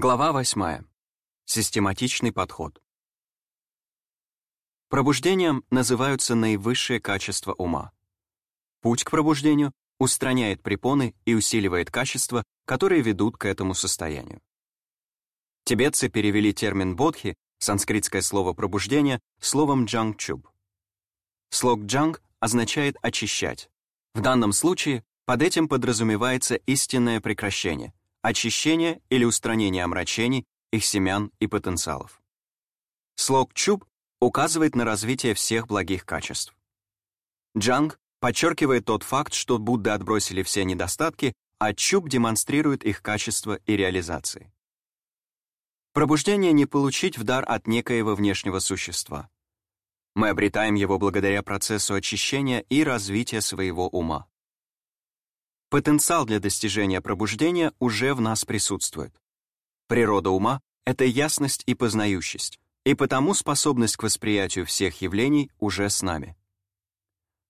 Глава 8. Систематичный подход. Пробуждением называются наивысшие качества ума. Путь к пробуждению устраняет препоны и усиливает качества, которые ведут к этому состоянию. Тибетцы перевели термин бодхи, санскритское слово пробуждение, словом джангчуб. Слог джанг означает очищать. В данном случае под этим подразумевается истинное прекращение, очищение или устранение омрачений, их семян и потенциалов. Слог чуб указывает на развитие всех благих качеств. Джанг подчеркивает тот факт, что Будды отбросили все недостатки, а чуб демонстрирует их качество и реализации. Пробуждение не получить в дар от некоего внешнего существа. Мы обретаем его благодаря процессу очищения и развития своего ума. Потенциал для достижения пробуждения уже в нас присутствует. Природа ума — это ясность и познающесть, и потому способность к восприятию всех явлений уже с нами.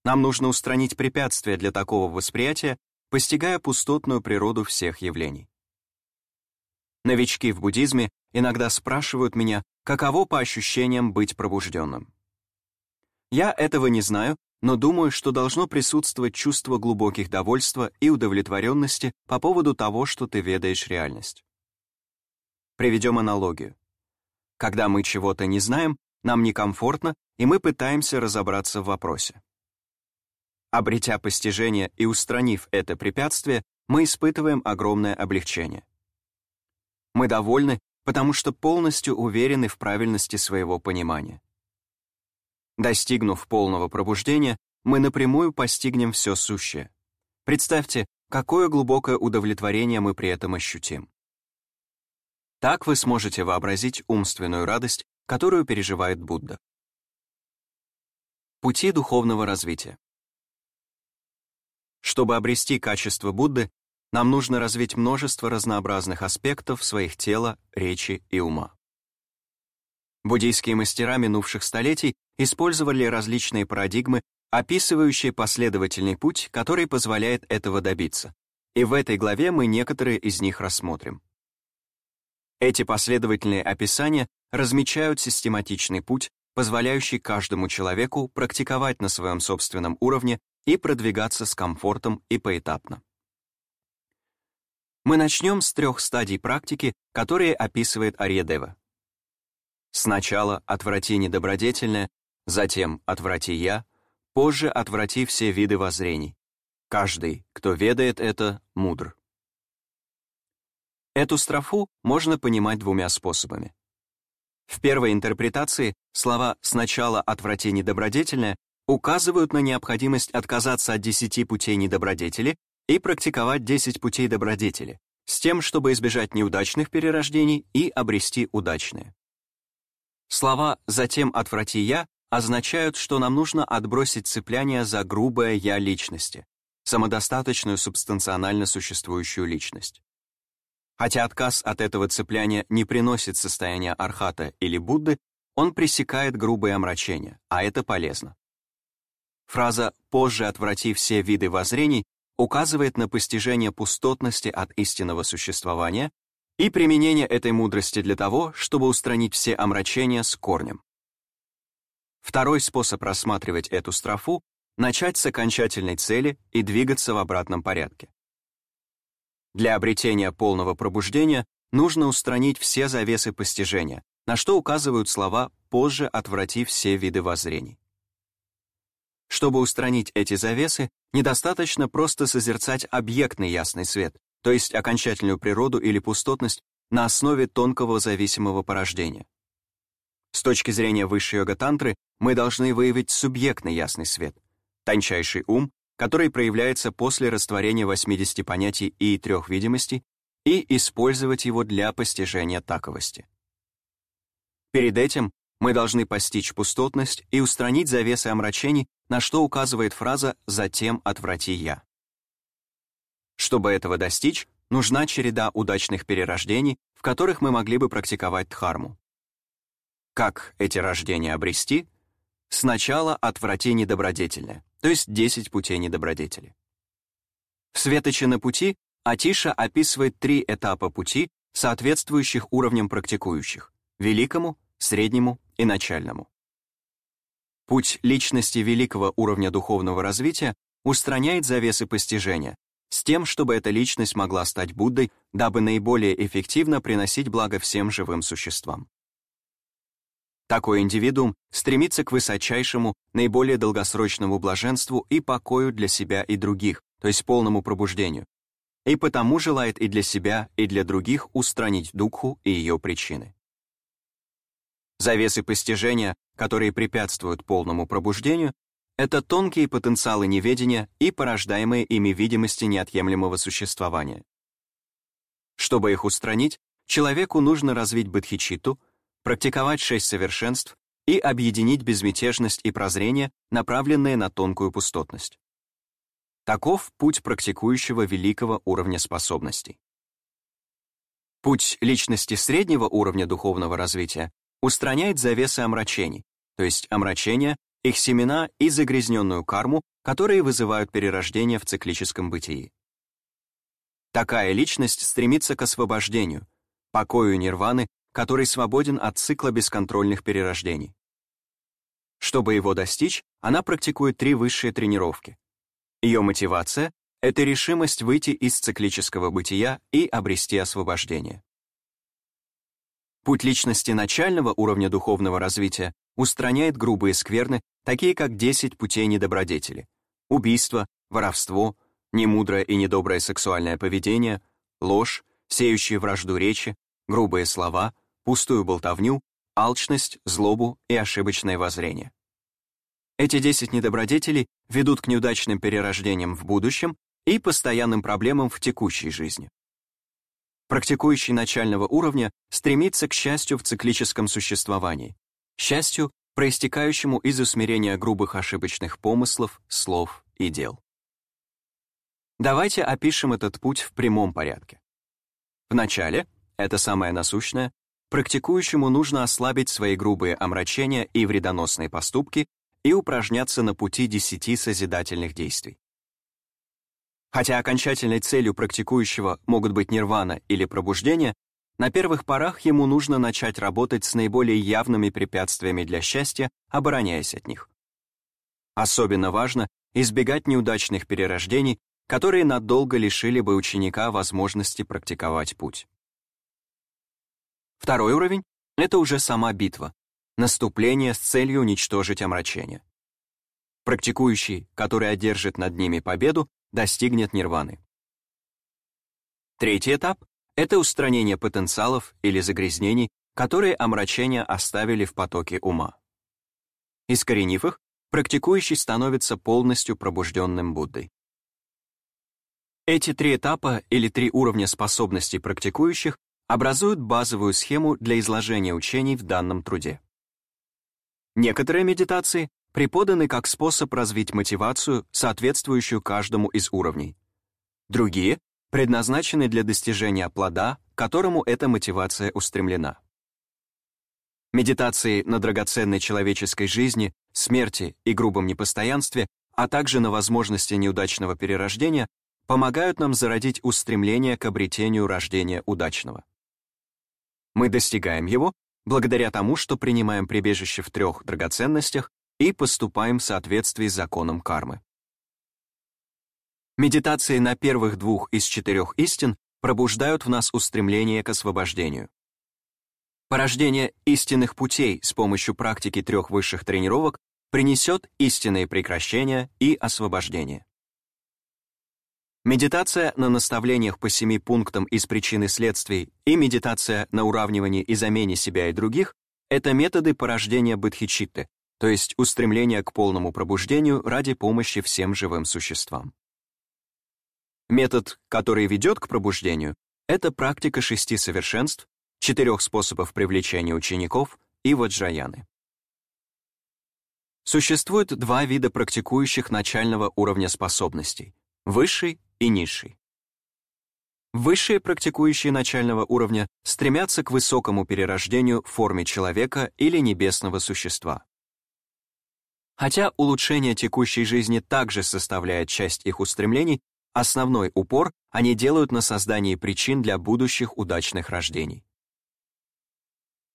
Нам нужно устранить препятствия для такого восприятия, постигая пустотную природу всех явлений. Новички в буддизме иногда спрашивают меня, каково по ощущениям быть пробужденным. Я этого не знаю но думаю, что должно присутствовать чувство глубоких довольства и удовлетворенности по поводу того, что ты ведаешь реальность. Приведем аналогию. Когда мы чего-то не знаем, нам некомфортно, и мы пытаемся разобраться в вопросе. Обретя постижение и устранив это препятствие, мы испытываем огромное облегчение. Мы довольны, потому что полностью уверены в правильности своего понимания. Достигнув полного пробуждения, мы напрямую постигнем все сущее. Представьте, какое глубокое удовлетворение мы при этом ощутим. Так вы сможете вообразить умственную радость, которую переживает Будда. Пути духовного развития. Чтобы обрести качество Будды, нам нужно развить множество разнообразных аспектов своих тела, речи и ума. Буддийские мастера минувших столетий использовали различные парадигмы, описывающие последовательный путь, который позволяет этого добиться. И в этой главе мы некоторые из них рассмотрим. Эти последовательные описания размечают систематичный путь, позволяющий каждому человеку практиковать на своем собственном уровне и продвигаться с комфортом и поэтапно. Мы начнем с трех стадий практики, которые описывает Арьедева. Сначала отврати недобродетельное, затем отврати я, позже отврати все виды воззрений. Каждый, кто ведает это, мудр. Эту строфу можно понимать двумя способами. В первой интерпретации слова «сначала отврати недобродетельное» указывают на необходимость отказаться от десяти путей недобродетели и практиковать десять путей добродетели, с тем, чтобы избежать неудачных перерождений и обрести удачные. Слова «затем отврати я» означают, что нам нужно отбросить цепляние за грубое «я» личности, самодостаточную субстанционально существующую личность. Хотя отказ от этого цепляния не приносит состояния архата или Будды, он пресекает грубые омрачения, а это полезно. Фраза «позже отврати все виды воззрений» указывает на постижение пустотности от истинного существования и применение этой мудрости для того, чтобы устранить все омрачения с корнем. Второй способ рассматривать эту строфу — начать с окончательной цели и двигаться в обратном порядке. Для обретения полного пробуждения нужно устранить все завесы постижения, на что указывают слова «позже отврати все виды воззрений». Чтобы устранить эти завесы, недостаточно просто созерцать объектный ясный свет, то есть окончательную природу или пустотность на основе тонкого зависимого порождения. С точки зрения высшей йога-тантры мы должны выявить субъектный ясный свет, тончайший ум, который проявляется после растворения 80 понятий и трех видимостей, и использовать его для постижения таковости. Перед этим мы должны постичь пустотность и устранить завесы омрачений, на что указывает фраза «затем отврати я». Чтобы этого достичь, нужна череда удачных перерождений, в которых мы могли бы практиковать дхарму. Как эти рождения обрести? Сначала отврати недобродетельное, то есть 10 путей недобродетели. В «Светоче на пути» Атиша описывает три этапа пути, соответствующих уровням практикующих — великому, среднему и начальному. Путь личности великого уровня духовного развития устраняет завесы постижения, с тем, чтобы эта личность могла стать Буддой, дабы наиболее эффективно приносить благо всем живым существам. Такой индивидуум стремится к высочайшему, наиболее долгосрочному блаженству и покою для себя и других, то есть полному пробуждению, и потому желает и для себя, и для других устранить духу и ее причины. Завесы постижения, которые препятствуют полному пробуждению, это тонкие потенциалы неведения и порождаемые ими видимости неотъемлемого существования. Чтобы их устранить, человеку нужно развить бодхичитту, практиковать шесть совершенств и объединить безмятежность и прозрение, направленные на тонкую пустотность. Таков путь практикующего великого уровня способностей. Путь личности среднего уровня духовного развития устраняет завесы омрачений, то есть омрачения, их семена и загрязненную карму, которые вызывают перерождение в циклическом бытии. Такая личность стремится к освобождению, покою нирваны, который свободен от цикла бесконтрольных перерождений. Чтобы его достичь, она практикует три высшие тренировки. Ее мотивация — это решимость выйти из циклического бытия и обрести освобождение. Путь личности начального уровня духовного развития устраняет грубые скверны, такие как 10 путей недобродетели, убийство, воровство, немудрое и недоброе сексуальное поведение, ложь, сеющие вражду речи, грубые слова, пустую болтовню, алчность, злобу и ошибочное воззрение. Эти 10 недобродетелей ведут к неудачным перерождениям в будущем и постоянным проблемам в текущей жизни. Практикующий начального уровня стремится к счастью в циклическом существовании, счастью, проистекающему из усмирения грубых ошибочных помыслов, слов и дел. Давайте опишем этот путь в прямом порядке. Вначале, это самое насущное, практикующему нужно ослабить свои грубые омрачения и вредоносные поступки и упражняться на пути десяти созидательных действий. Хотя окончательной целью практикующего могут быть нирвана или пробуждение, на первых порах ему нужно начать работать с наиболее явными препятствиями для счастья, обороняясь от них. Особенно важно избегать неудачных перерождений, которые надолго лишили бы ученика возможности практиковать путь. Второй уровень — это уже сама битва, наступление с целью уничтожить омрачение. Практикующий, который одержит над ними победу, достигнет нирваны. Третий этап это устранение потенциалов или загрязнений, которые омрачения оставили в потоке ума. Искоренив их, практикующий становится полностью пробужденным Буддой. Эти три этапа или три уровня способностей практикующих образуют базовую схему для изложения учений в данном труде. Некоторые медитации преподаны как способ развить мотивацию, соответствующую каждому из уровней. Другие предназначены для достижения плода, к которому эта мотивация устремлена. Медитации на драгоценной человеческой жизни, смерти и грубом непостоянстве, а также на возможности неудачного перерождения помогают нам зародить устремление к обретению рождения удачного. Мы достигаем его благодаря тому, что принимаем прибежище в трех драгоценностях и поступаем в соответствии с законом кармы. Медитации на первых двух из четырех истин пробуждают в нас устремление к освобождению. Порождение истинных путей с помощью практики трех высших тренировок принесет истинные прекращения и освобождение. Медитация на наставлениях по семи пунктам из причин и следствий и медитация на уравнивании и замене себя и других — это методы порождения бодхичитты, то есть устремления к полному пробуждению ради помощи всем живым существам. Метод, который ведет к пробуждению, это практика шести совершенств, четырех способов привлечения учеников и ваджраяны. Существует два вида практикующих начального уровня способностей — высший и низший. Высшие практикующие начального уровня стремятся к высокому перерождению в форме человека или небесного существа. Хотя улучшение текущей жизни также составляет часть их устремлений, основной упор они делают на создании причин для будущих удачных рождений.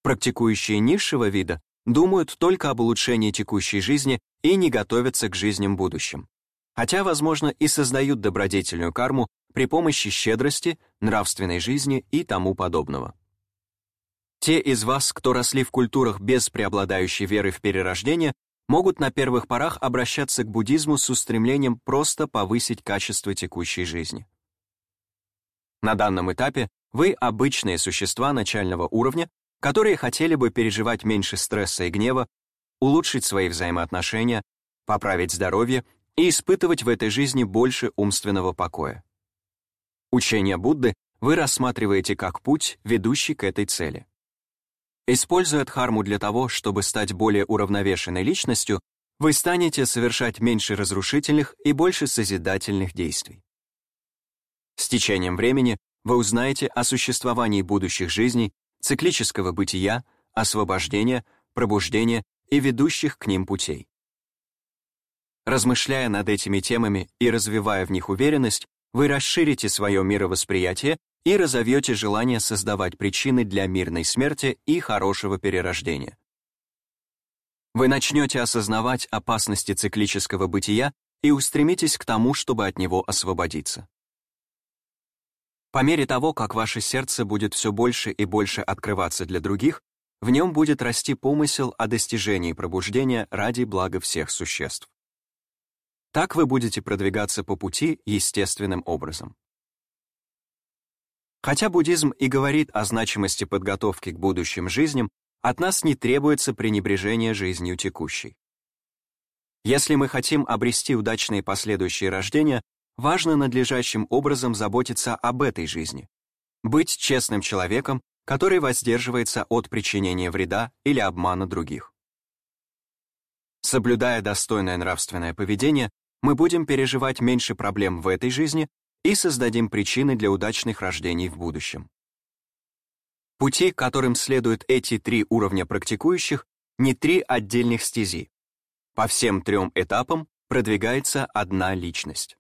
Практикующие низшего вида думают только об улучшении текущей жизни и не готовятся к жизням будущим. Хотя, возможно, и создают добродетельную карму при помощи щедрости, нравственной жизни и тому подобного. Те из вас, кто росли в культурах без преобладающей веры в перерождение, могут на первых порах обращаться к буддизму с устремлением просто повысить качество текущей жизни. На данном этапе вы обычные существа начального уровня, которые хотели бы переживать меньше стресса и гнева, улучшить свои взаимоотношения, поправить здоровье и испытывать в этой жизни больше умственного покоя. Учение Будды вы рассматриваете как путь, ведущий к этой цели. Используя дхарму для того, чтобы стать более уравновешенной личностью, вы станете совершать меньше разрушительных и больше созидательных действий. С течением времени вы узнаете о существовании будущих жизней циклического бытия, освобождения, пробуждения и ведущих к ним путей. Размышляя над этими темами и развивая в них уверенность, вы расширите свое мировосприятие и разовьете желание создавать причины для мирной смерти и хорошего перерождения. Вы начнете осознавать опасности циклического бытия и устремитесь к тому, чтобы от него освободиться. По мере того, как ваше сердце будет все больше и больше открываться для других, в нем будет расти помысел о достижении пробуждения ради блага всех существ. Так вы будете продвигаться по пути естественным образом. Хотя буддизм и говорит о значимости подготовки к будущим жизням, от нас не требуется пренебрежение жизнью текущей. Если мы хотим обрести удачные последующие рождения, важно надлежащим образом заботиться об этой жизни. Быть честным человеком, который воздерживается от причинения вреда или обмана других. Соблюдая достойное нравственное поведение, мы будем переживать меньше проблем в этой жизни и создадим причины для удачных рождений в будущем. Пути, которым следуют эти три уровня практикующих, не три отдельных стези. По всем трем этапам продвигается одна личность.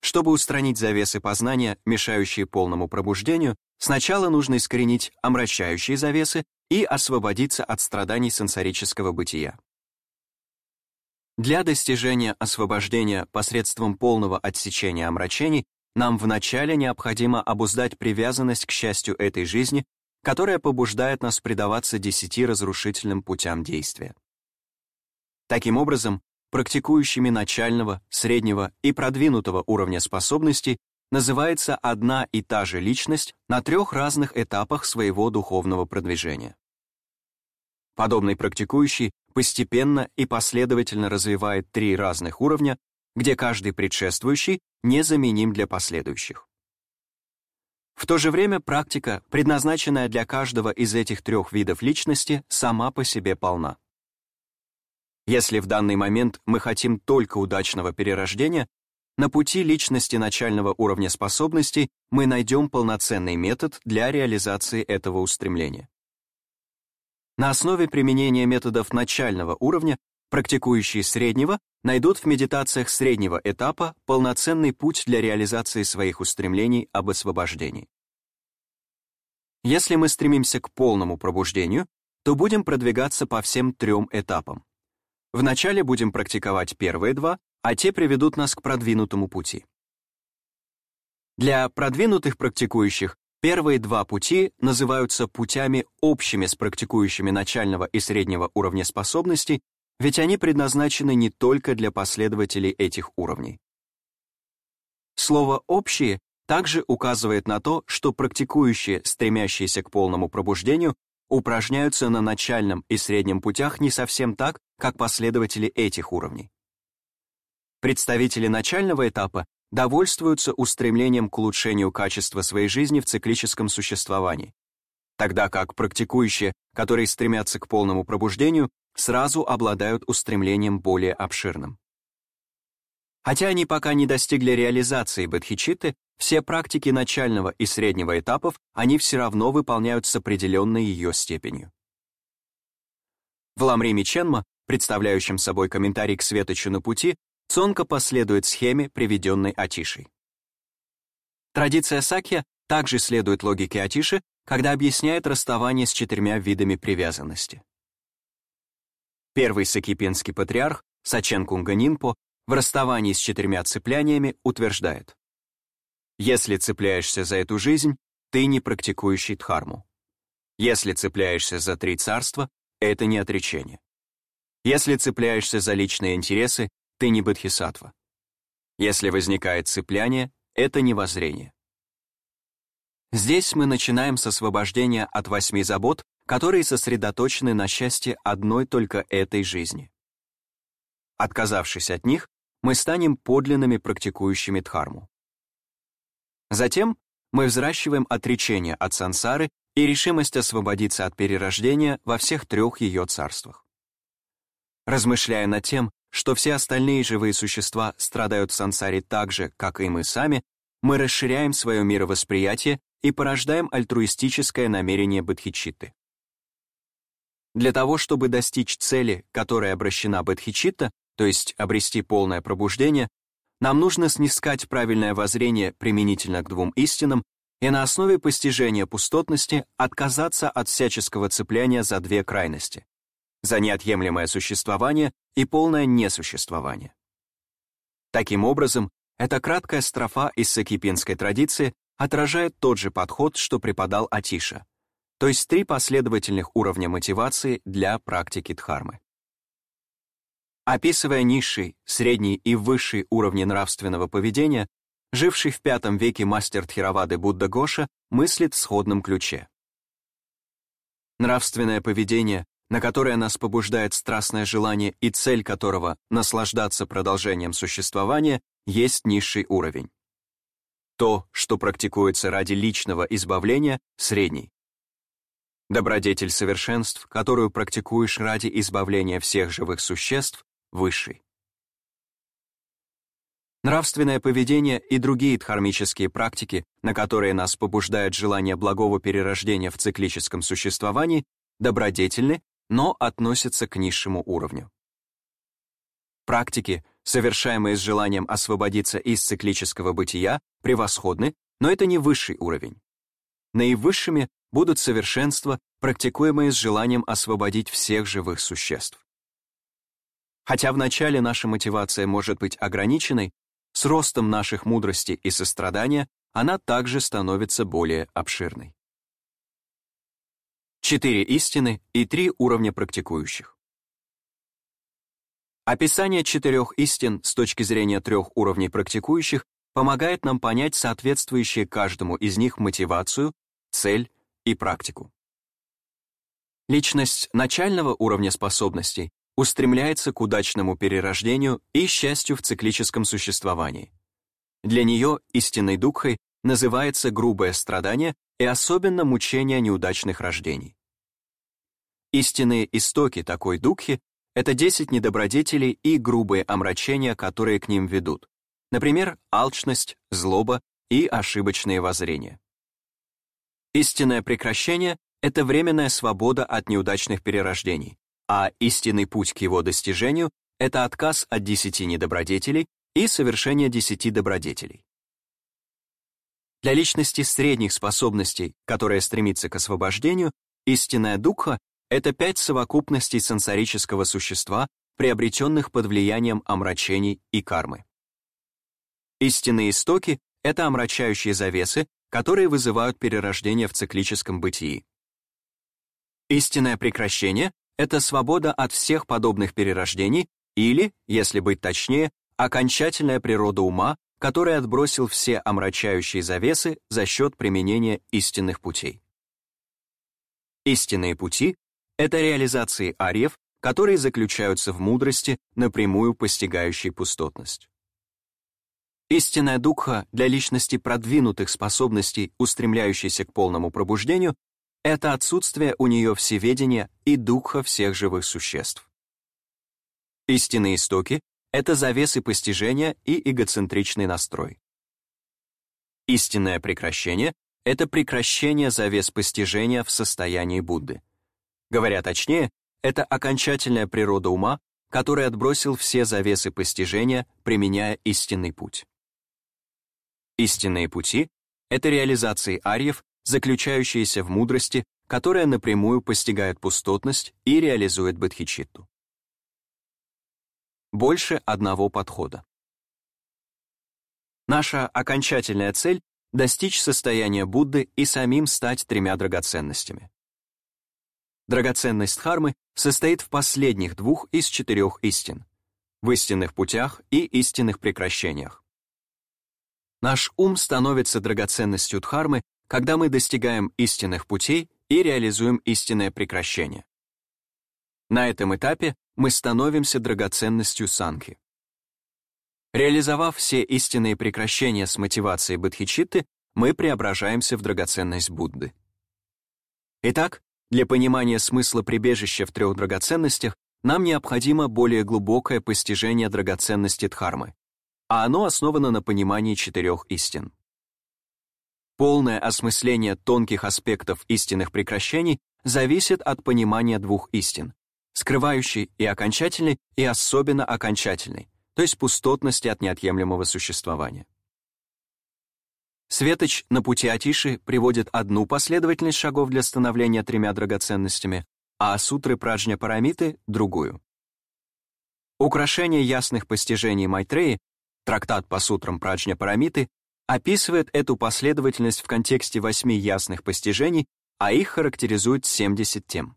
Чтобы устранить завесы познания, мешающие полному пробуждению, сначала нужно искоренить омрачающие завесы и освободиться от страданий сенсорического бытия. Для достижения освобождения посредством полного отсечения омрачений нам вначале необходимо обуздать привязанность к счастью этой жизни, которая побуждает нас предаваться десяти разрушительным путям действия. Таким образом, практикующими начального, среднего и продвинутого уровня способностей называется одна и та же личность на трех разных этапах своего духовного продвижения. Подобный практикующий постепенно и последовательно развивает три разных уровня, где каждый предшествующий незаменим для последующих. В то же время практика, предназначенная для каждого из этих трех видов личности, сама по себе полна. Если в данный момент мы хотим только удачного перерождения, на пути личности начального уровня способностей мы найдем полноценный метод для реализации этого устремления. На основе применения методов начального уровня практикующие среднего найдут в медитациях среднего этапа полноценный путь для реализации своих устремлений об освобождении. Если мы стремимся к полному пробуждению, то будем продвигаться по всем трем этапам. Вначале будем практиковать первые два, а те приведут нас к продвинутому пути. Для продвинутых практикующих первые два пути называются путями общими с практикующими начального и среднего уровня способностей, ведь они предназначены не только для последователей этих уровней. Слово «общие» также указывает на то, что практикующие, стремящиеся к полному пробуждению, упражняются на начальном и среднем путях не совсем так, как последователи этих уровней. Представители начального этапа довольствуются устремлением к улучшению качества своей жизни в циклическом существовании, тогда как практикующие, которые стремятся к полному пробуждению, сразу обладают устремлением более обширным. Хотя они пока не достигли реализации бодхичитты, все практики начального и среднего этапов они все равно выполняют с определенной ее степенью. В Ламриме Ченма, представляющем собой комментарий к Светочу на пути, Цонка последует схеме, приведенной Атишей. Традиция Сакья также следует логике Атиши, когда объясняет расставание с четырьмя видами привязанности. Первый сакипинский патриарх, Сачен Кунганинпо, в расставании с четырьмя цепляниями утверждает «Если цепляешься за эту жизнь, ты не практикующий дхарму. Если цепляешься за три царства, это не отречение. Если цепляешься за личные интересы, ты не бодхисаттва. Если возникает цепляние, это не воззрение. Здесь мы начинаем с освобождения от восьми забот, которые сосредоточены на счастье одной только этой жизни. Отказавшись от них, мы станем подлинными практикующими дхарму. Затем мы взращиваем отречение от сансары и решимость освободиться от перерождения во всех трех ее царствах. Размышляя над тем, что все остальные живые существа страдают в сансаре так же, как и мы сами, мы расширяем свое мировосприятие и порождаем альтруистическое намерение бодхичитты. Для того, чтобы достичь цели, которая обращена бодхичитта, то есть обрести полное пробуждение, нам нужно снискать правильное воззрение применительно к двум истинам и на основе постижения пустотности отказаться от всяческого цепляния за две крайности — за неотъемлемое существование и полное несуществование. Таким образом, эта краткая строфа из сакипинской традиции отражает тот же подход, что преподал Атиша, то есть три последовательных уровня мотивации для практики дхармы. Описывая низший, средний и высший уровни нравственного поведения, живший в V веке мастер Тхировады Будда Гоша мыслит в сходном ключе. Нравственное поведение, на которое нас побуждает страстное желание и цель которого — наслаждаться продолжением существования, есть низший уровень. То, что практикуется ради личного избавления — средний. Добродетель совершенств, которую практикуешь ради избавления всех живых существ, высший. Нравственное поведение и другие дхармические практики, на которые нас побуждает желание благого перерождения в циклическом существовании, добродетельны, но относятся к низшему уровню. Практики, совершаемые с желанием освободиться из циклического бытия, превосходны, но это не высший уровень. Наивысшими будут совершенства, практикуемые с желанием освободить всех живых существ. Хотя вначале наша мотивация может быть ограниченной, с ростом наших мудрости и сострадания она также становится более обширной. Четыре истины и три уровня практикующих. Описание четырех истин с точки зрения трех уровней практикующих помогает нам понять соответствующие каждому из них мотивацию, цель и практику. Личность начального уровня способностей устремляется к удачному перерождению и счастью в циклическом существовании. Для нее истинной духой называется грубое страдание и особенно мучение неудачных рождений. Истинные истоки такой духи — это 10 недобродетелей и грубые омрачения, которые к ним ведут. Например, алчность, злоба и ошибочные воззрения. Истинное прекращение — это временная свобода от неудачных перерождений, а истинный путь к его достижению — это отказ от десяти недобродетелей и совершение десяти добродетелей. Для личности средних способностей, которая стремится к освобождению, истинная духа — это пять совокупностей сенсорического существа, приобретенных под влиянием омрачений и кармы. Истинные истоки — это омрачающие завесы, которые вызывают перерождение в циклическом бытии. Истинное прекращение это свобода от всех подобных перерождений или, если быть точнее, окончательная природа ума, который отбросил все омрачающие завесы за счет применения истинных путей. Истинные пути — это реализации ариев, которые заключаются в мудрости, напрямую постигающей пустотность. Истинная духха для личности продвинутых способностей, устремляющейся к полному пробуждению, это отсутствие у нее всеведения и духа всех живых существ. Истинные истоки — это завесы постижения и эгоцентричный настрой. Истинное прекращение — это прекращение завес постижения в состоянии Будды. Говоря точнее, это окончательная природа ума, который отбросил все завесы постижения, применяя истинный путь. Истинные пути — это реализации арьев, заключающиеся в мудрости, которая напрямую постигает пустотность и реализует бодхичитту. Больше одного подхода. Наша окончательная цель — достичь состояния Будды и самим стать тремя драгоценностями. Драгоценность Дхармы состоит в последних двух из четырех истин — в истинных путях и истинных прекращениях. Наш ум становится драгоценностью Дхармы, когда мы достигаем истинных путей и реализуем истинное прекращение. На этом этапе мы становимся драгоценностью Санхи. Реализовав все истинные прекращения с мотивацией бодхичитты, мы преображаемся в драгоценность Будды. Итак, для понимания смысла прибежища в трех драгоценностях нам необходимо более глубокое постижение драгоценности Дхармы, а оно основано на понимании четырех истин. Полное осмысление тонких аспектов истинных прекращений зависит от понимания двух истин, скрывающей и окончательной, и особенно окончательной, то есть пустотности от неотъемлемого существования. Светоч на пути Атиши приводит одну последовательность шагов для становления тремя драгоценностями, а сутры Праджня Парамиты — другую. Украшение ясных постижений Майтреи, трактат по сутрам Праджня Парамиты, описывает эту последовательность в контексте восьми ясных постижений, а их характеризует 70 тем.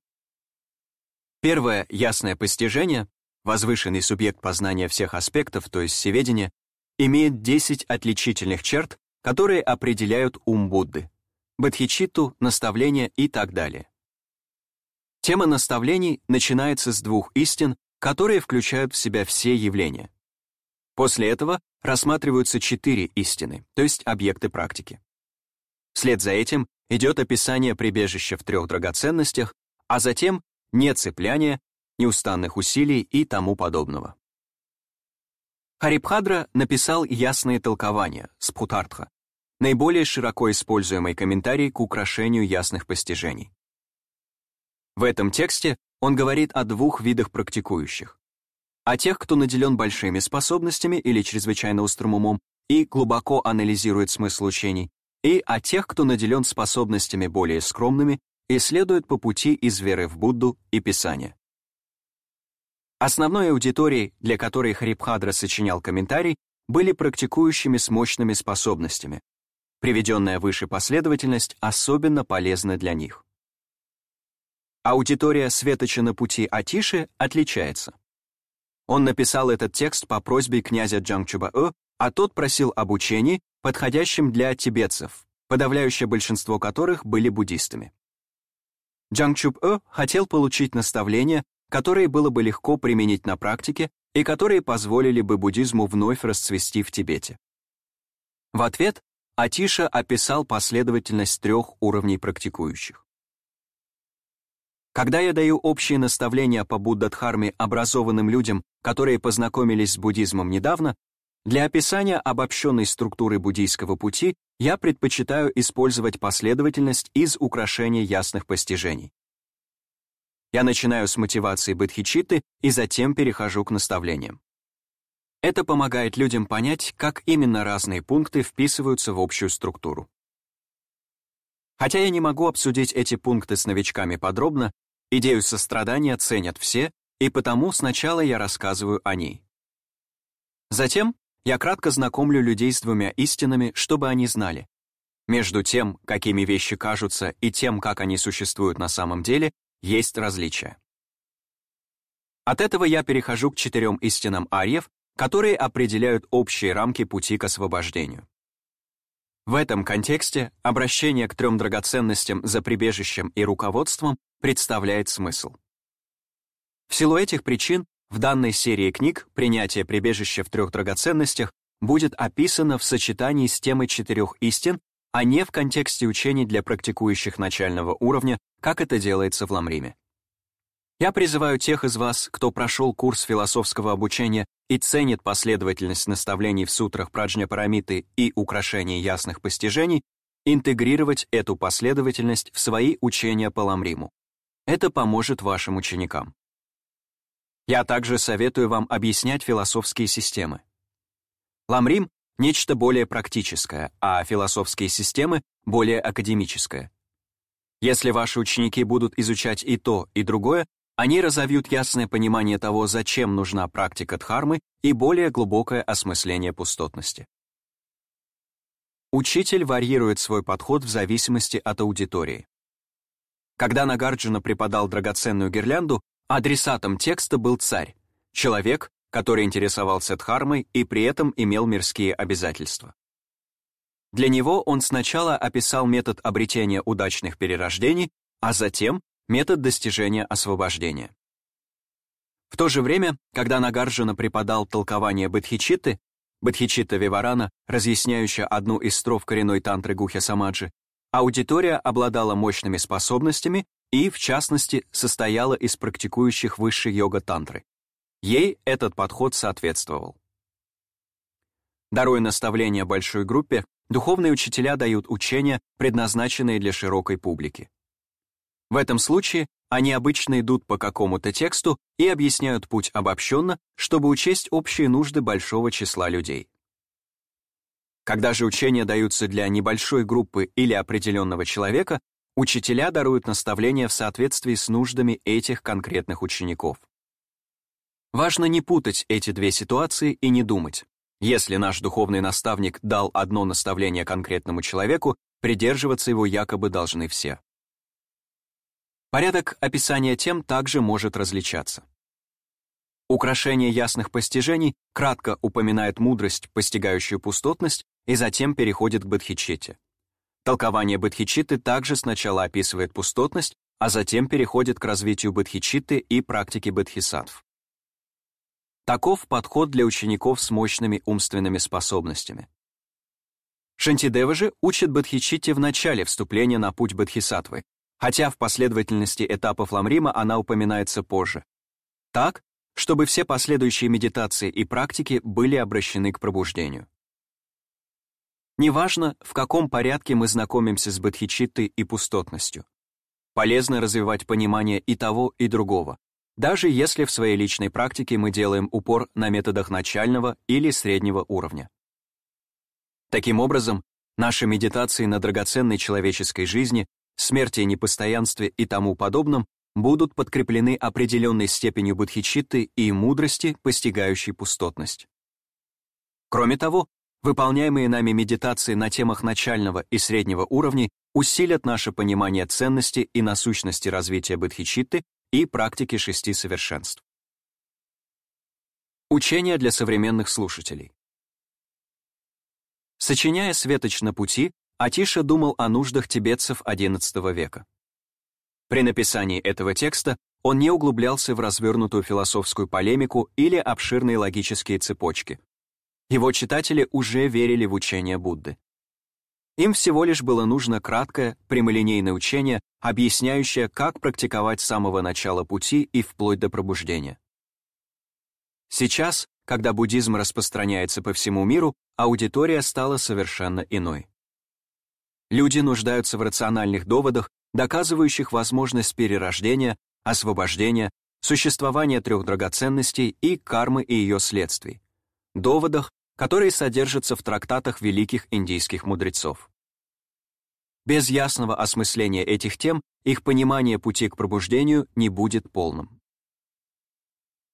Первое ясное постижение, возвышенный субъект познания всех аспектов, то есть всеведение, имеет 10 отличительных черт, которые определяют ум Будды, бодхичитту, наставления и так далее. Тема наставлений начинается с двух истин, которые включают в себя все явления. После этого рассматриваются четыре истины, то есть объекты практики. Вслед за этим идет описание прибежища в трех драгоценностях, а затем нецепляния, неустанных усилий и тому подобного. Харибхадра написал ясные толкования, спхутартха, наиболее широко используемый комментарий к украшению ясных постижений. В этом тексте он говорит о двух видах практикующих. О тех, кто наделен большими способностями или чрезвычайно острым умом и глубоко анализирует смысл учений, и о тех, кто наделен способностями более скромными и следует по пути из веры в Будду и Писания. Основной аудиторией, для которой Харибхадра сочинял комментарий, были практикующими с мощными способностями, Приведенная выше последовательность особенно полезна для них. Аудитория Светоча на пути Атиши отличается. Он написал этот текст по просьбе князя Джангчуба-э, а тот просил об учении, подходящем для тибетцев, подавляющее большинство которых были буддистами. Джангчуб-э хотел получить наставления, которые было бы легко применить на практике и которые позволили бы буддизму вновь расцвести в Тибете. В ответ Атиша описал последовательность трех уровней практикующих. Когда я даю общие наставления по Буддадхарме образованным людям, которые познакомились с буддизмом недавно, для описания обобщенной структуры буддийского пути я предпочитаю использовать последовательность из украшения ясных постижений. Я начинаю с мотивации бодхичитты и затем перехожу к наставлениям. Это помогает людям понять, как именно разные пункты вписываются в общую структуру. Хотя я не могу обсудить эти пункты с новичками подробно, идею сострадания ценят все, и потому сначала я рассказываю о ней. Затем я кратко знакомлю людей с двумя истинами, чтобы они знали. Между тем, какими вещи кажутся, и тем, как они существуют на самом деле, есть различия. От этого я перехожу к четырем истинам арьев, которые определяют общие рамки пути к освобождению. В этом контексте обращение к трем драгоценностям за прибежищем и руководством представляет смысл. В силу этих причин в данной серии книг принятие прибежища в трех драгоценностях будет описано в сочетании с темой четырех истин, а не в контексте учений для практикующих начального уровня, как это делается в Ламриме. Я призываю тех из вас, кто прошел курс философского обучения и ценит последовательность наставлений в сутрах Праджня Парамиты и украшение ясных постижений, интегрировать эту последовательность в свои учения по Ламриму. Это поможет вашим ученикам. Я также советую вам объяснять философские системы. Ламрим — нечто более практическое, а философские системы — более академическое. Если ваши ученики будут изучать и то, и другое, они разовьют ясное понимание того, зачем нужна практика дхармы и более глубокое осмысление пустотности. Учитель варьирует свой подход в зависимости от аудитории. Когда Нагарджуна преподал драгоценную гирлянду, адресатом текста был царь, человек, который интересовался дхармой и при этом имел мирские обязательства. Для него он сначала описал метод обретения удачных перерождений, а затем метод достижения освобождения. В то же время, когда Нагарджуна преподал толкование Бодхичитты, Бодхичитта Виварана, разъясняющая одну из строф коренной тантры Гухя Самаджи, аудитория обладала мощными способностями и, в частности, состояла из практикующих высшей йога-тантры. Ей этот подход соответствовал. Даруя наставления большой группе, духовные учителя дают учения, предназначенные для широкой публики. В этом случае они обычно идут по какому-то тексту и объясняют путь обобщенно, чтобы учесть общие нужды большого числа людей. Когда же учения даются для небольшой группы или определенного человека, учителя даруют наставления в соответствии с нуждами этих конкретных учеников. Важно не путать эти две ситуации и не думать. Если наш духовный наставник дал одно наставление конкретному человеку, придерживаться его якобы должны все. Порядок описания тем также может различаться. Украшение ясных постижений кратко упоминает мудрость, постигающую пустотность, и затем переходит к бодхичитте. Толкование бодхичитты также сначала описывает пустотность, а затем переходит к развитию бодхичитты и практике бодхисаттв. Таков подход для учеников с мощными умственными способностями. Шантидева же учит бодхичитте в начале вступления на путь бодхисаттвы, хотя в последовательности этапов ламрима она упоминается позже. Так, чтобы все последующие медитации и практики были обращены к пробуждению. Неважно, в каком порядке мы знакомимся с бодхичиттой и пустотностью. Полезно развивать понимание и того, и другого, даже если в своей личной практике мы делаем упор на методах начального или среднего уровня. Таким образом, наши медитации на драгоценной человеческой жизни смерти, непостоянстве и тому подобном будут подкреплены определенной степенью будхичитты и мудрости, постигающей пустотность. Кроме того, выполняемые нами медитации на темах начального и среднего уровней усилят наше понимание ценности и насущности развития бодхичитты и практики шести совершенств. Учение для современных слушателей. Сочиняя «Светоч на пути», Атиша думал о нуждах тибетцев XI века. При написании этого текста он не углублялся в развернутую философскую полемику или обширные логические цепочки. Его читатели уже верили в учение Будды. Им всего лишь было нужно краткое, прямолинейное учение, объясняющее, как практиковать с самого начала пути и вплоть до пробуждения. Сейчас, когда буддизм распространяется по всему миру, аудитория стала совершенно иной. Люди нуждаются в рациональных доводах, доказывающих возможность перерождения, освобождения, существования трех драгоценностей и кармы и ее следствий. Доводах, которые содержатся в трактатах великих индийских мудрецов. Без ясного осмысления этих тем их понимание пути к пробуждению не будет полным.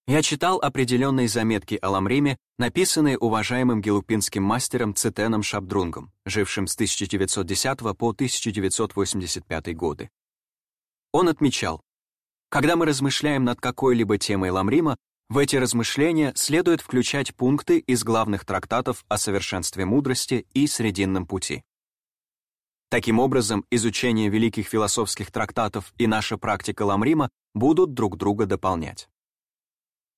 Я читал определенные заметки о Ламриме, написанные уважаемым гелупинским мастером Цитеном Шабдрунгом, жившим с 1910 по 1985 годы. Он отмечал, когда мы размышляем над какой-либо темой Ламрима, в эти размышления следует включать пункты из главных трактатов о совершенстве мудрости и срединном пути. Таким образом, изучение великих философских трактатов и наша практика Ламрима будут друг друга дополнять.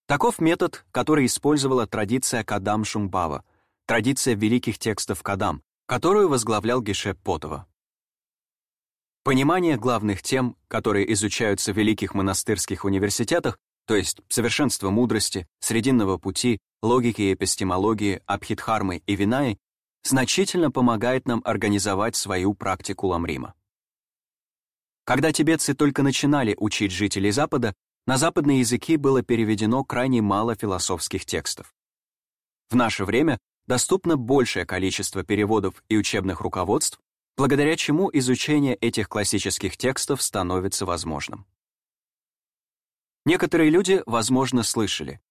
Таков метод, который использовала традиция Кадам Шумбава, традиция великих текстов Кадам, которую возглавлял Гешеп Потова. Понимание главных тем, которые изучаются в великих монастырских университетах, то есть совершенство мудрости, срединного пути, логики и эпистемологии, абхидхармы и винаи, значительно помогает нам организовать свою практику ламрима. Когда тибетцы только начинали учить жителей Запада, на западные языки было переведено крайне мало философских текстов. В наше время доступно большее количество переводов и учебных руководств, благодаря чему изучение этих классических текстов становится возможным. Некоторые люди, возможно, слышали,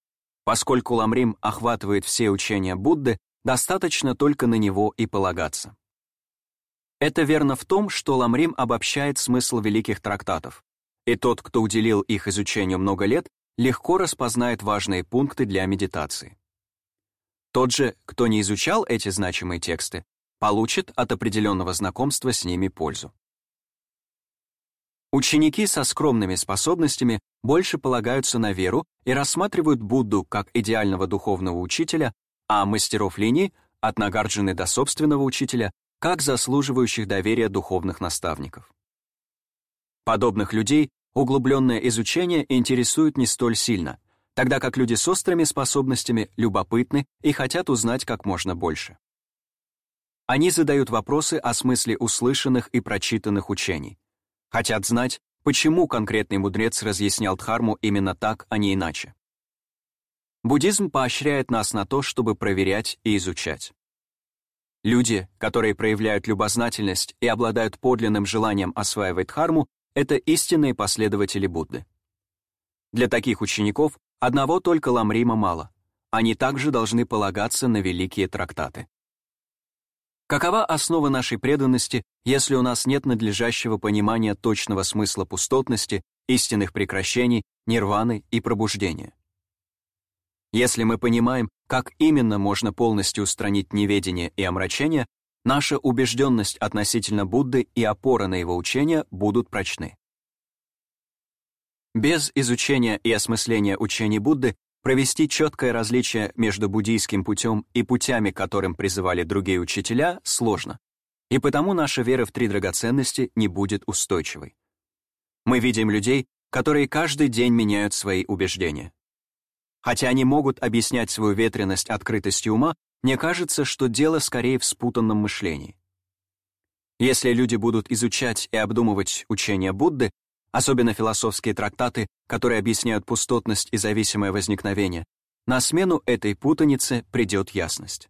поскольку Ламрим охватывает все учения Будды, достаточно только на него и полагаться. Это верно в том, что Ламрим обобщает смысл великих трактатов, и тот, кто уделил их изучению много лет, легко распознает важные пункты для медитации. Тот же, кто не изучал эти значимые тексты, получит от определенного знакомства с ними пользу. Ученики со скромными способностями больше полагаются на веру и рассматривают Будду как идеального духовного учителя, а мастеров линии, от Нагарджины до собственного учителя, как заслуживающих доверия духовных наставников. Подобных людей углубленное изучение интересует не столь сильно, тогда как люди с острыми способностями любопытны и хотят узнать как можно больше. Они задают вопросы о смысле услышанных и прочитанных учений, Хотят знать, почему конкретный мудрец разъяснял Дхарму именно так, а не иначе. Буддизм поощряет нас на то, чтобы проверять и изучать. Люди, которые проявляют любознательность и обладают подлинным желанием осваивать Дхарму, это истинные последователи Будды. Для таких учеников одного только ламрима мало. Они также должны полагаться на великие трактаты. Какова основа нашей преданности, если у нас нет надлежащего понимания точного смысла пустотности, истинных прекращений, нирваны и пробуждения? Если мы понимаем, как именно можно полностью устранить неведение и омрачение, наша убежденность относительно Будды и опора на его учение будут прочны. Без изучения и осмысления учений Будды Провести четкое различие между буддийским путем и путями, которым призывали другие учителя, сложно, и потому наша вера в три драгоценности не будет устойчивой. Мы видим людей, которые каждый день меняют свои убеждения. Хотя они могут объяснять свою ветренность открытостью ума, мне кажется, что дело скорее в спутанном мышлении. Если люди будут изучать и обдумывать учения Будды, особенно философские трактаты, которые объясняют пустотность и зависимое возникновение, на смену этой путанице придет ясность.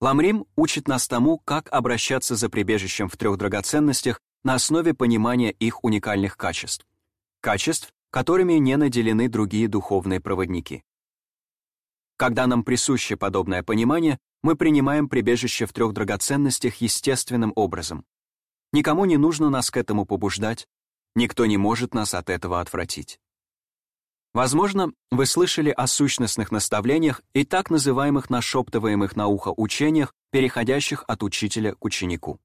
Ламрим учит нас тому, как обращаться за прибежищем в трех драгоценностях на основе понимания их уникальных качеств. Качеств, которыми не наделены другие духовные проводники. Когда нам присуще подобное понимание, мы принимаем прибежище в трех драгоценностях естественным образом, Никому не нужно нас к этому побуждать, никто не может нас от этого отвратить. Возможно, вы слышали о сущностных наставлениях и так называемых нашептываемых на ухо учениях, переходящих от учителя к ученику.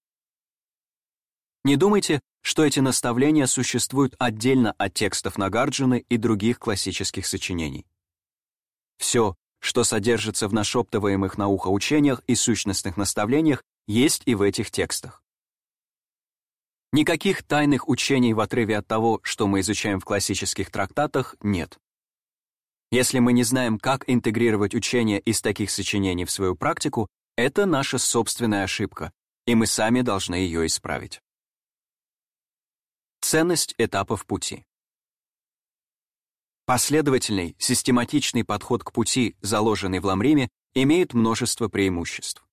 Не думайте, что эти наставления существуют отдельно от текстов Нагарджуны и других классических сочинений. Все, что содержится в нашептываемых на ухо учениях и сущностных наставлениях, есть и в этих текстах. Никаких тайных учений в отрыве от того, что мы изучаем в классических трактатах, нет. Если мы не знаем, как интегрировать учения из таких сочинений в свою практику, это наша собственная ошибка, и мы сами должны ее исправить. Ценность этапов пути. Последовательный, систематичный подход к пути, заложенный в Ламриме, имеет множество преимуществ.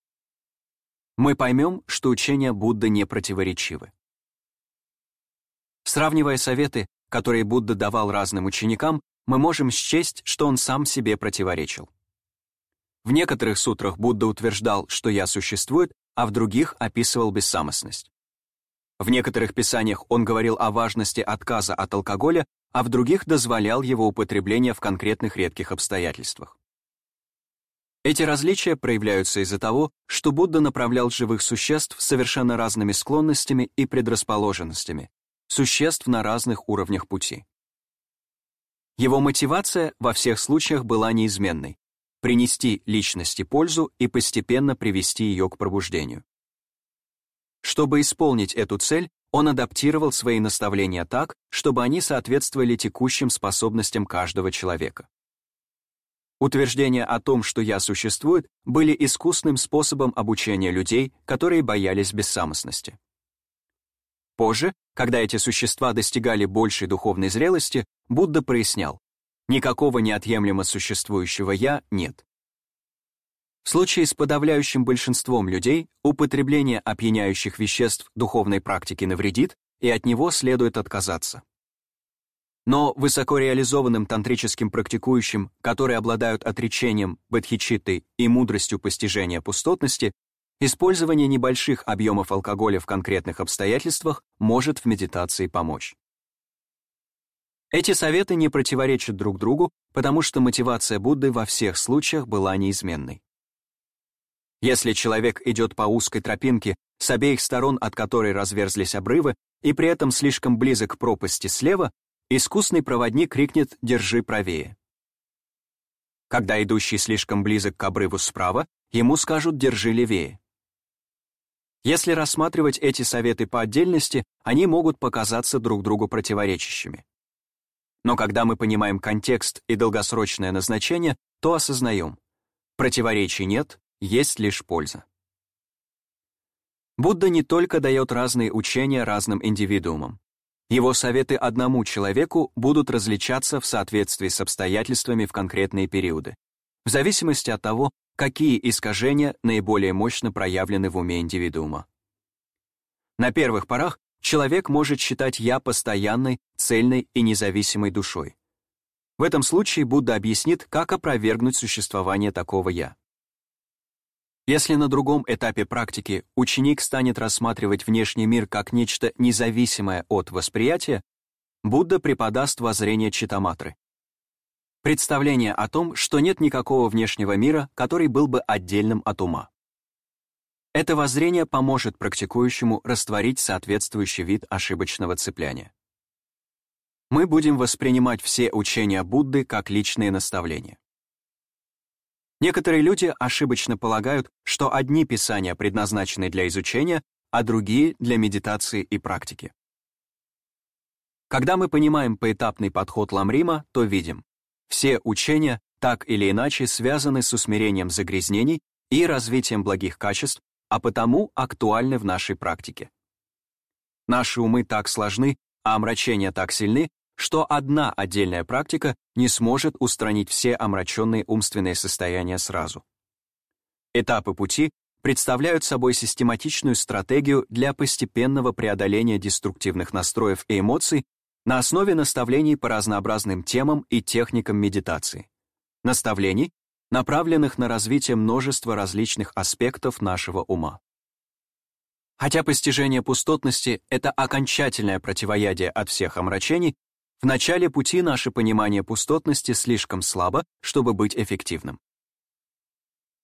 Мы поймем, что учения Будды не противоречивы. Сравнивая советы, которые Будда давал разным ученикам, мы можем счесть, что он сам себе противоречил. В некоторых сутрах Будда утверждал, что «я» существует, а в других описывал бессамостность. В некоторых писаниях он говорил о важности отказа от алкоголя, а в других дозволял его употребление в конкретных редких обстоятельствах. Эти различия проявляются из-за того, что Будда направлял живых существ совершенно разными склонностями и предрасположенностями, существ на разных уровнях пути. Его мотивация во всех случаях была неизменной — принести личности пользу и постепенно привести ее к пробуждению. Чтобы исполнить эту цель, он адаптировал свои наставления так, чтобы они соответствовали текущим способностям каждого человека. Утверждения о том, что «я» существует, были искусным способом обучения людей, которые боялись бессамостности. Позже, когда эти существа достигали большей духовной зрелости, Будда прояснял, никакого неотъемлемо существующего «я» нет. В случае с подавляющим большинством людей употребление опьяняющих веществ духовной практики навредит, и от него следует отказаться. Но высокореализованным тантрическим практикующим, которые обладают отречением, бодхичиттой и мудростью постижения пустотности, использование небольших объемов алкоголя в конкретных обстоятельствах может в медитации помочь. Эти советы не противоречат друг другу, потому что мотивация Будды во всех случаях была неизменной. Если человек идет по узкой тропинке, с обеих сторон от которой разверзлись обрывы, и при этом слишком близок к пропасти слева, искусный проводник крикнет «Держи правее». Когда идущий слишком близок к обрыву справа, ему скажут «Держи левее». Если рассматривать эти советы по отдельности, они могут показаться друг другу противоречащими. Но когда мы понимаем контекст и долгосрочное назначение, то осознаем, противоречий нет, есть лишь польза. Будда не только дает разные учения разным индивидуумам. Его советы одному человеку будут различаться в соответствии с обстоятельствами в конкретные периоды, в зависимости от того, какие искажения наиболее мощно проявлены в уме индивидуума. На первых порах человек может считать «я» постоянной, цельной и независимой душой. В этом случае Будда объяснит, как опровергнуть существование такого «я». Если на другом этапе практики ученик станет рассматривать внешний мир как нечто независимое от восприятия, Будда преподаст воззрение Читаматры. Представление о том, что нет никакого внешнего мира, который был бы отдельным от ума. Это воззрение поможет практикующему растворить соответствующий вид ошибочного цепляния. Мы будем воспринимать все учения Будды как личные наставления. Некоторые люди ошибочно полагают, что одни писания предназначены для изучения, а другие — для медитации и практики. Когда мы понимаем поэтапный подход Ламрима, то видим, все учения так или иначе связаны с усмирением загрязнений и развитием благих качеств, а потому актуальны в нашей практике. Наши умы так сложны, а омрачения так сильны, что одна отдельная практика не сможет устранить все омраченные умственные состояния сразу. Этапы пути представляют собой систематичную стратегию для постепенного преодоления деструктивных настроев и эмоций на основе наставлений по разнообразным темам и техникам медитации. Наставлений, направленных на развитие множества различных аспектов нашего ума. Хотя постижение пустотности — это окончательное противоядие от всех омрачений, в начале пути наше понимание пустотности слишком слабо, чтобы быть эффективным.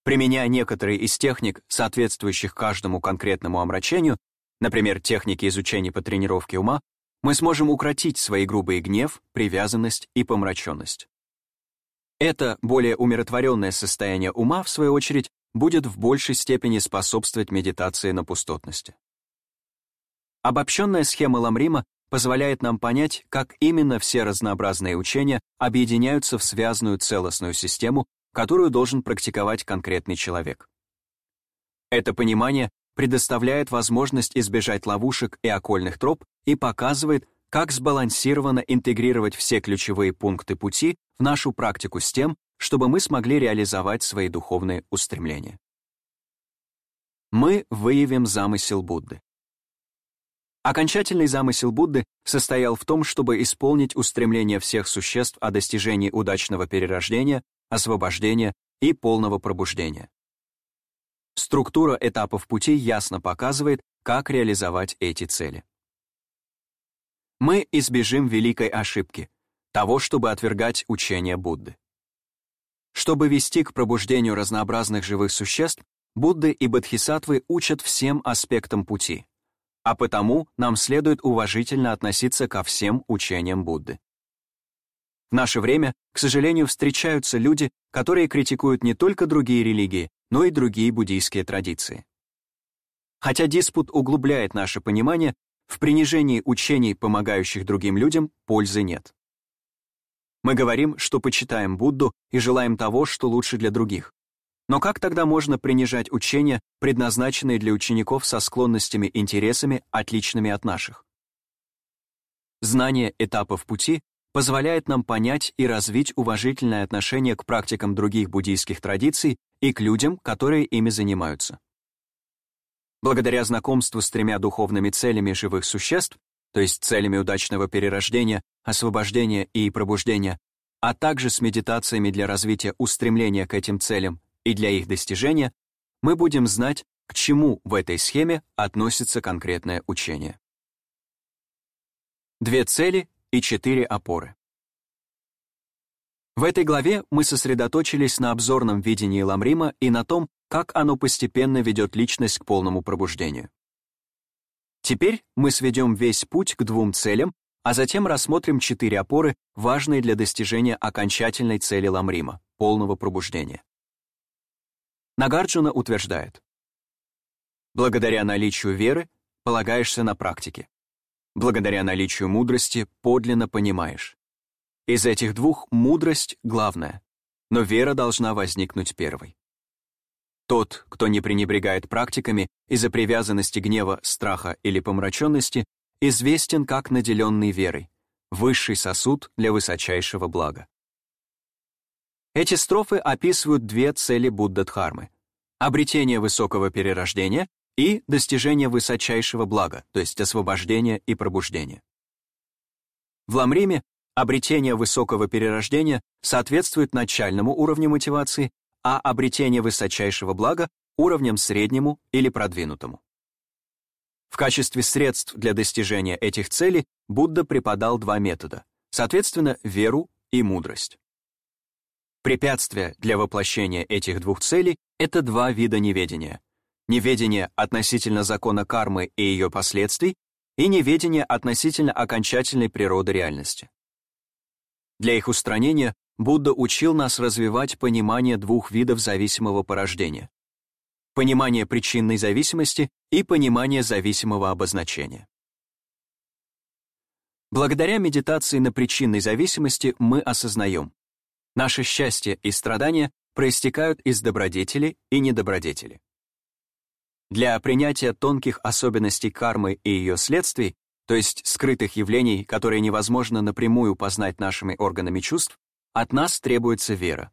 Применяя некоторые из техник, соответствующих каждому конкретному омрачению, например, техники изучения по тренировке ума, мы сможем укротить свои грубые гнев, привязанность и помраченность. Это более умиротворенное состояние ума, в свою очередь, будет в большей степени способствовать медитации на пустотности. Обобщенная схема Ламрима позволяет нам понять, как именно все разнообразные учения объединяются в связанную целостную систему, которую должен практиковать конкретный человек. Это понимание предоставляет возможность избежать ловушек и окольных троп и показывает, как сбалансированно интегрировать все ключевые пункты пути в нашу практику с тем, чтобы мы смогли реализовать свои духовные устремления. Мы выявим замысел Будды. Окончательный замысел Будды состоял в том, чтобы исполнить устремление всех существ о достижении удачного перерождения, освобождения и полного пробуждения. Структура этапов пути ясно показывает, как реализовать эти цели. Мы избежим великой ошибки — того, чтобы отвергать учение Будды. Чтобы вести к пробуждению разнообразных живых существ, Будды и Бодхисаттвы учат всем аспектам пути, а потому нам следует уважительно относиться ко всем учениям Будды. В наше время, к сожалению, встречаются люди, которые критикуют не только другие религии, но и другие буддийские традиции. Хотя диспут углубляет наше понимание, в принижении учений, помогающих другим людям, пользы нет. Мы говорим, что почитаем Будду и желаем того, что лучше для других. Но как тогда можно принижать учения, предназначенные для учеников со склонностями и интересами, отличными от наших? Знание этапов пути позволяет нам понять и развить уважительное отношение к практикам других буддийских традиций и к людям, которые ими занимаются. Благодаря знакомству с тремя духовными целями живых существ, то есть целями удачного перерождения, освобождения и пробуждения, а также с медитациями для развития устремления к этим целям и для их достижения, мы будем знать, к чему в этой схеме относится конкретное учение. Две цели и четыре опоры. В этой главе мы сосредоточились на обзорном видении Ламрима и на том, как оно постепенно ведет личность к полному пробуждению. Теперь мы сведем весь путь к двум целям, а затем рассмотрим четыре опоры, важные для достижения окончательной цели Ламрима — полного пробуждения. Нагарджуна утверждает, «Благодаря наличию веры полагаешься на практике. Благодаря наличию мудрости подлинно понимаешь. Из этих двух мудрость главная, но вера должна возникнуть первой. Тот, кто не пренебрегает практиками из-за привязанности гнева, страха или помраченности, известен как наделенный верой, высший сосуд для высочайшего блага. Эти строфы описывают две цели Будда-дхармы — обретение высокого перерождения и достижение высочайшего блага, то есть освобождение и пробуждение. В Ламриме обретение высокого перерождения соответствует начальному уровню мотивации, а обретение высочайшего блага — уровнем среднему или продвинутому. В качестве средств для достижения этих целей Будда преподал два метода, соответственно, веру и мудрость. Препятствия для воплощения этих двух целей — это два вида неведения. Неведение относительно закона кармы и ее последствий и неведение относительно окончательной природы реальности. Для их устранения Будда учил нас развивать понимание двух видов зависимого порождения. Понимание причинной зависимости и понимание зависимого обозначения. Благодаря медитации на причинной зависимости мы осознаем, наше счастье и страдания проистекают из добродетели и недобродетели. Для принятия тонких особенностей кармы и ее следствий, то есть скрытых явлений, которые невозможно напрямую познать нашими органами чувств, от нас требуется вера.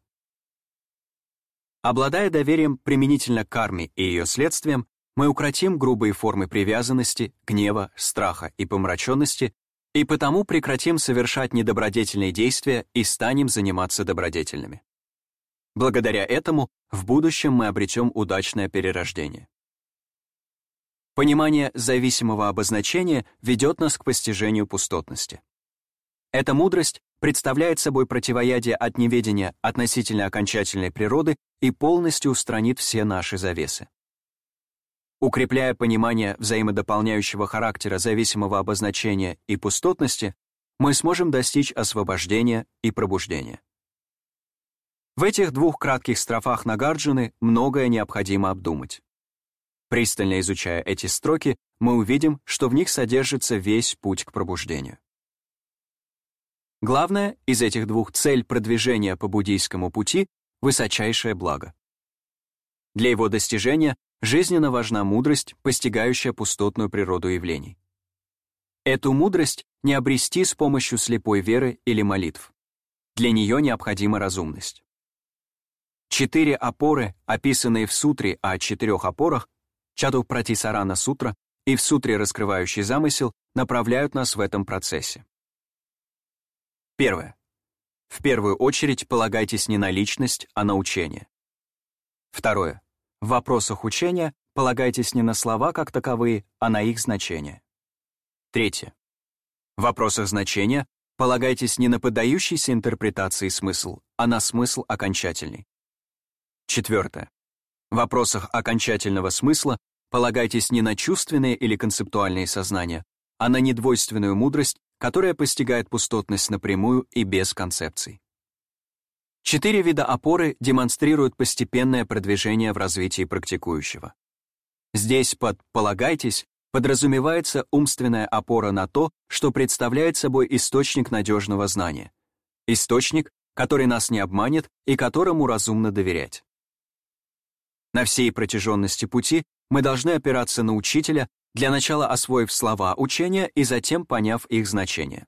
Обладая доверием применительно к карме и ее следствиям, мы укротим грубые формы привязанности, гнева, страха и помраченности и потому прекратим совершать недобродетельные действия и станем заниматься добродетельными. Благодаря этому в будущем мы обретем удачное перерождение. Понимание зависимого обозначения ведет нас к постижению пустотности. Эта мудрость представляет собой противоядие от неведения относительно окончательной природы и полностью устранит все наши завесы. Укрепляя понимание взаимодополняющего характера зависимого обозначения и пустотности, мы сможем достичь освобождения и пробуждения. В этих двух кратких строфах Нагарджуны многое необходимо обдумать. Пристально изучая эти строки, мы увидим, что в них содержится весь путь к пробуждению. Главное из этих двух цель продвижения по буддийскому пути — высочайшее благо. Для его достижения жизненно важна мудрость, постигающая пустотную природу явлений. Эту мудрость не обрести с помощью слепой веры или молитв. Для нее необходима разумность. Четыре опоры, описанные в сутре о четырех опорах, Чаду Пратисарана сутра и в сутре «Раскрывающий замысел» направляют нас в этом процессе. Первое. В первую очередь полагайтесь не на личность, а на учение. Второе. В вопросах учения полагайтесь не на слова как таковые, а на их значение. Третье. В вопросах значения полагайтесь не на подающийся интерпретации смысл, а на смысл окончательный. Четвертое. В вопросах окончательного смысла полагайтесь не на чувственные или концептуальные сознания, а на недвойственную мудрость которая постигает пустотность напрямую и без концепций. Четыре вида опоры демонстрируют постепенное продвижение в развитии практикующего. Здесь под «полагайтесь» подразумевается умственная опора на то, что представляет собой источник надежного знания. Источник, который нас не обманет и которому разумно доверять. На всей протяженности пути мы должны опираться на учителя, для начала освоив слова учения и затем поняв их значение.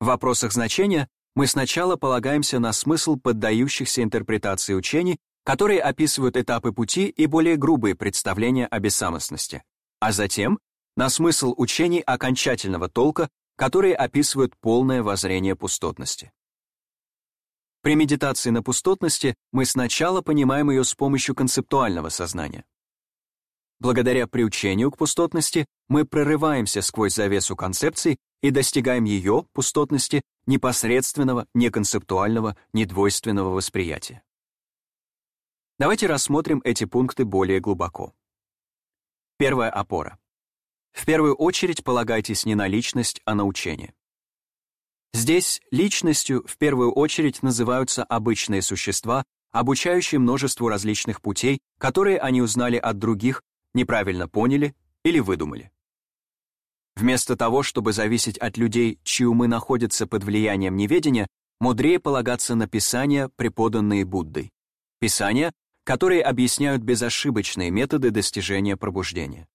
В вопросах значения мы сначала полагаемся на смысл поддающихся интерпретации учений, которые описывают этапы пути и более грубые представления о бессамостности, а затем на смысл учений окончательного толка, которые описывают полное воззрение пустотности. При медитации на пустотности мы сначала понимаем ее с помощью концептуального сознания. Благодаря приучению к пустотности мы прорываемся сквозь завесу концепций и достигаем ее, пустотности, непосредственного, неконцептуального, недвойственного восприятия. Давайте рассмотрим эти пункты более глубоко. Первая опора. В первую очередь полагайтесь не на личность, а на учение. Здесь личностью в первую очередь называются обычные существа, обучающие множеству различных путей, которые они узнали от других, неправильно поняли или выдумали. Вместо того, чтобы зависеть от людей, чьи умы находятся под влиянием неведения, мудрее полагаться на писания, преподанные Буддой. Писания, которые объясняют безошибочные методы достижения пробуждения.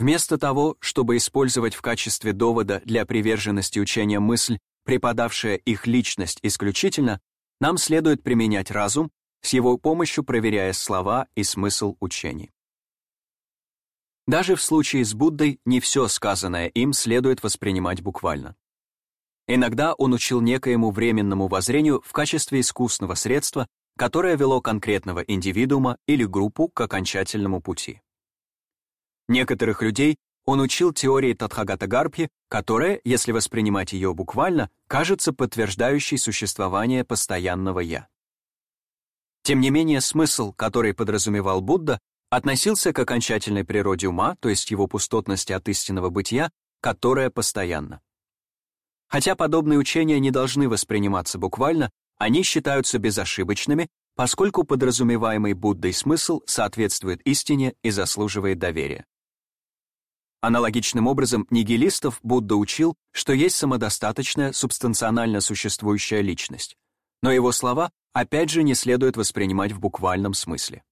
Вместо того, чтобы использовать в качестве довода для приверженности учения мысль, преподавшая их личность исключительно, нам следует применять разум, с его помощью проверяя слова и смысл учений. Даже в случае с Буддой не все сказанное им следует воспринимать буквально. Иногда он учил некоему временному воззрению в качестве искусного средства, которое вело конкретного индивидуума или группу к окончательному пути. Некоторых людей он учил теории Тадхагата-Гарбхи, которая, если воспринимать ее буквально, кажется подтверждающей существование постоянного «я». Тем не менее, смысл, который подразумевал Будда, относился к окончательной природе ума, то есть его пустотности от истинного бытия, которая постоянна. Хотя подобные учения не должны восприниматься буквально, они считаются безошибочными, поскольку подразумеваемый Буддой смысл соответствует истине и заслуживает доверия. Аналогичным образом нигилистов Будда учил, что есть самодостаточная, субстанционально существующая личность, но его слова опять же не следует воспринимать в буквальном смысле.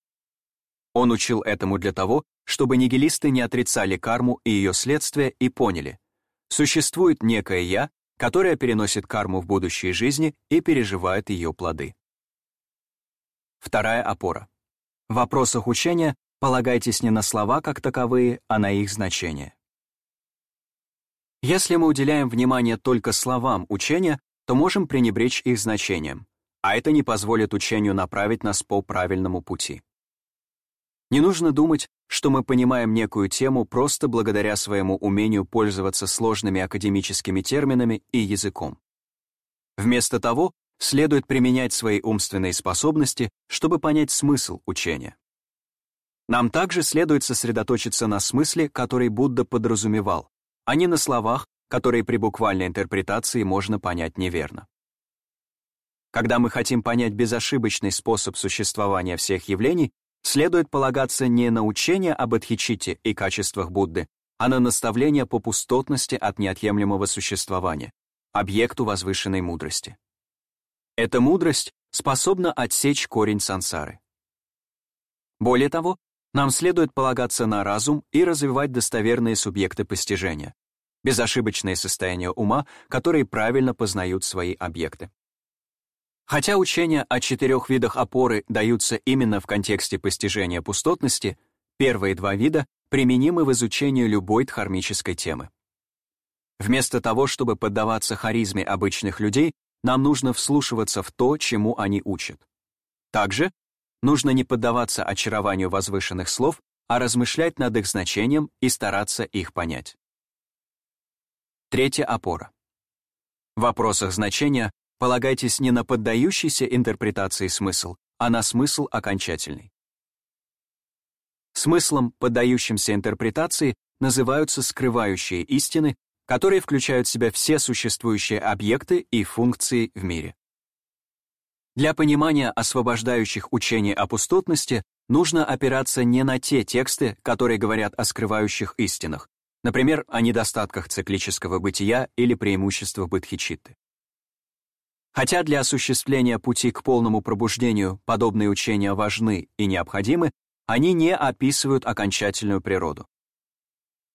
Он учил этому для того, чтобы нигилисты не отрицали карму и ее следствия и поняли, существует некое «я», которое переносит карму в будущие жизни и переживает ее плоды. Вторая опора. В вопросах учения полагайтесь не на слова как таковые, а на их значение. Если мы уделяем внимание только словам учения, то можем пренебречь их значением, а это не позволит учению направить нас по правильному пути. Не нужно думать, что мы понимаем некую тему просто благодаря своему умению пользоваться сложными академическими терминами и языком. Вместо того, следует применять свои умственные способности, чтобы понять смысл учения. Нам также следует сосредоточиться на смысле, который Будда подразумевал, а не на словах, которые при буквальной интерпретации можно понять неверно. Когда мы хотим понять безошибочный способ существования всех явлений, следует полагаться не на учение об Адхичите и качествах Будды, а на наставление по пустотности от неотъемлемого существования, объекту возвышенной мудрости. Эта мудрость способна отсечь корень сансары. Более того, нам следует полагаться на разум и развивать достоверные субъекты постижения, безошибочное состояние ума, которые правильно познают свои объекты. Хотя учения о четырех видах опоры даются именно в контексте постижения пустотности, первые два вида применимы в изучении любой дхармической темы. Вместо того, чтобы поддаваться харизме обычных людей, нам нужно вслушиваться в то, чему они учат. Также нужно не поддаваться очарованию возвышенных слов, а размышлять над их значением и стараться их понять. Третья опора. В вопросах значения Полагайтесь не на поддающийся интерпретации смысл, а на смысл окончательный. Смыслом, поддающимся интерпретации, называются скрывающие истины, которые включают в себя все существующие объекты и функции в мире. Для понимания освобождающих учений о пустотности нужно опираться не на те тексты, которые говорят о скрывающих истинах, например, о недостатках циклического бытия или преимуществах бодхичитты. Хотя для осуществления пути к полному пробуждению подобные учения важны и необходимы, они не описывают окончательную природу.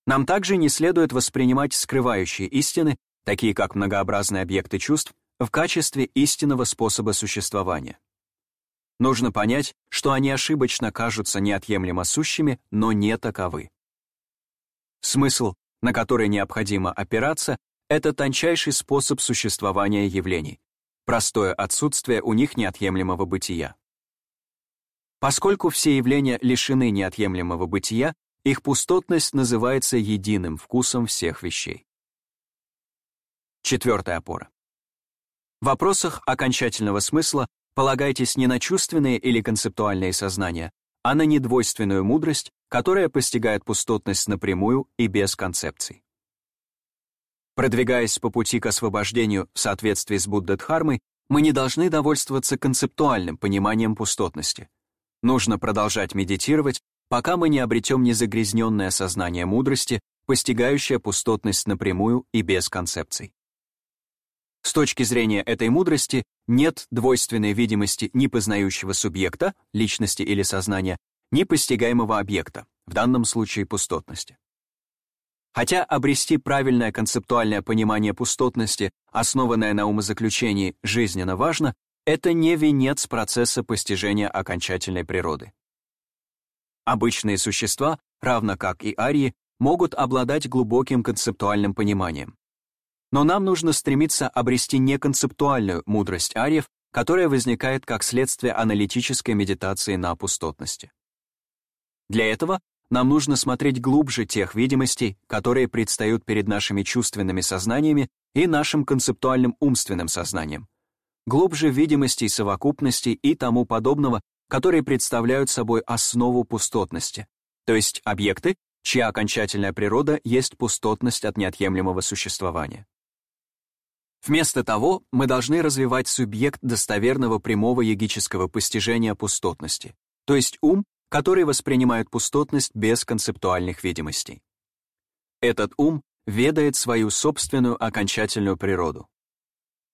Нам также не следует воспринимать скрывающие истины, такие как многообразные объекты чувств, в качестве истинного способа существования. Нужно понять, что они ошибочно кажутся неотъемлемо сущими, но не таковы. Смысл, на который необходимо опираться, это тончайший способ существования явлений, простое отсутствие у них неотъемлемого бытия. Поскольку все явления лишены неотъемлемого бытия, их пустотность называется единым вкусом всех вещей. Четвертая опора. В вопросах окончательного смысла полагайтесь не на чувственные или концептуальные сознания, а на недвойственную мудрость, которая постигает пустотность напрямую и без концепций. Продвигаясь по пути к освобождению в соответствии с Буддха-дхармой, мы не должны довольствоваться концептуальным пониманием пустотности. Нужно продолжать медитировать, пока мы не обретем незагрязненное сознание мудрости, постигающее пустотность напрямую и без концепций. С точки зрения этой мудрости нет двойственной видимости ни познающего субъекта, личности или сознания, ни постигаемого объекта, в данном случае пустотности. Хотя обрести правильное концептуальное понимание пустотности, основанное на умозаключении, жизненно важно, это не венец процесса постижения окончательной природы. Обычные существа, равно как и арии, могут обладать глубоким концептуальным пониманием. Но нам нужно стремиться обрести неконцептуальную мудрость ариев, которая возникает как следствие аналитической медитации на пустотности. Для этого нам нужно смотреть глубже тех видимостей, которые предстают перед нашими чувственными сознаниями и нашим концептуальным умственным сознанием, глубже видимостей совокупностей и тому подобного, которые представляют собой основу пустотности, то есть объекты, чья окончательная природа есть пустотность от неотъемлемого существования. Вместо того, мы должны развивать субъект достоверного прямого йогического постижения пустотности, то есть ум, который воспринимает пустотность без концептуальных видимостей. Этот ум ведает свою собственную окончательную природу.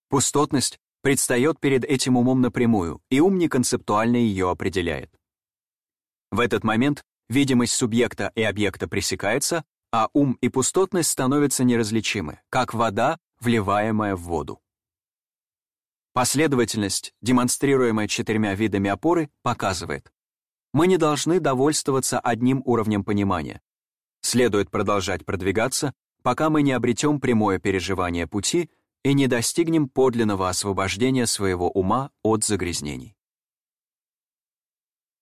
Пустотность предстает перед этим умом напрямую, и ум неконцептуально ее определяет. В этот момент видимость субъекта и объекта пресекается, а ум и пустотность становятся неразличимы, как вода вливаемая в воду. Последовательность, демонстрируемая четырьмя видами опоры, показывает, мы не должны довольствоваться одним уровнем понимания. Следует продолжать продвигаться, пока мы не обретем прямое переживание пути и не достигнем подлинного освобождения своего ума от загрязнений.